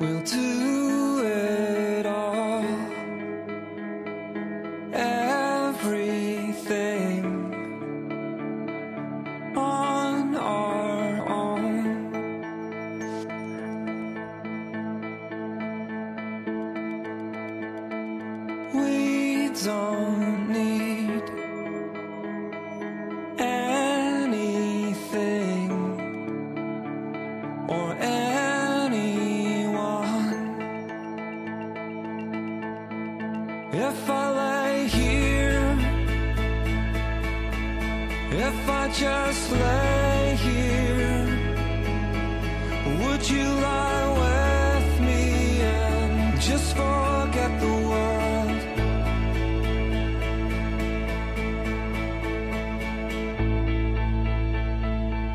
We'll do it all. Everything on our own. We don't If I lay here, if I just lay here, would you lie with me and just forget the world?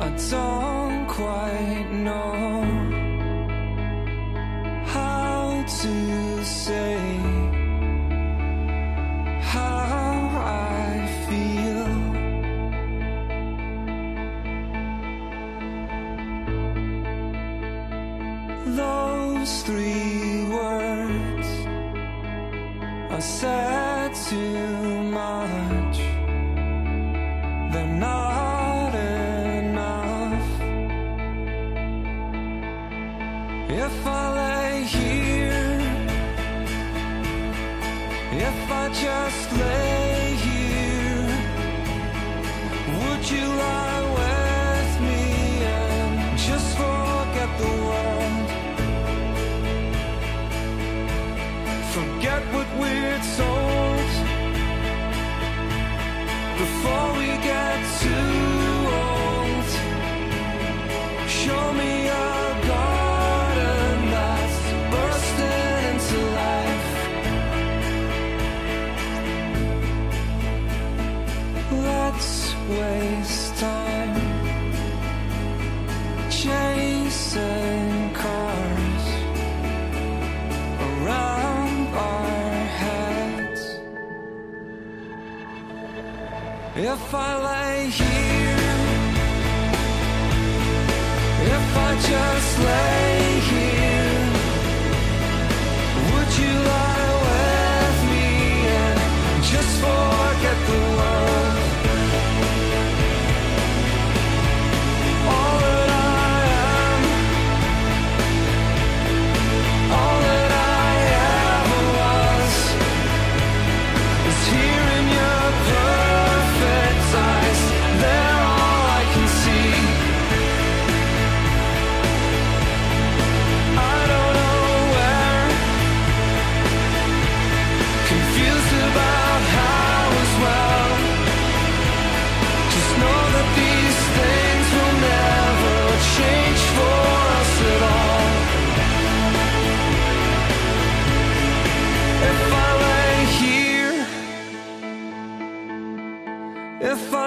I don't quite know how to say Those three words are said too much. They're not enough. If I lay here, if I just lay here, would you lie we're before If I lay here, if I just lay here,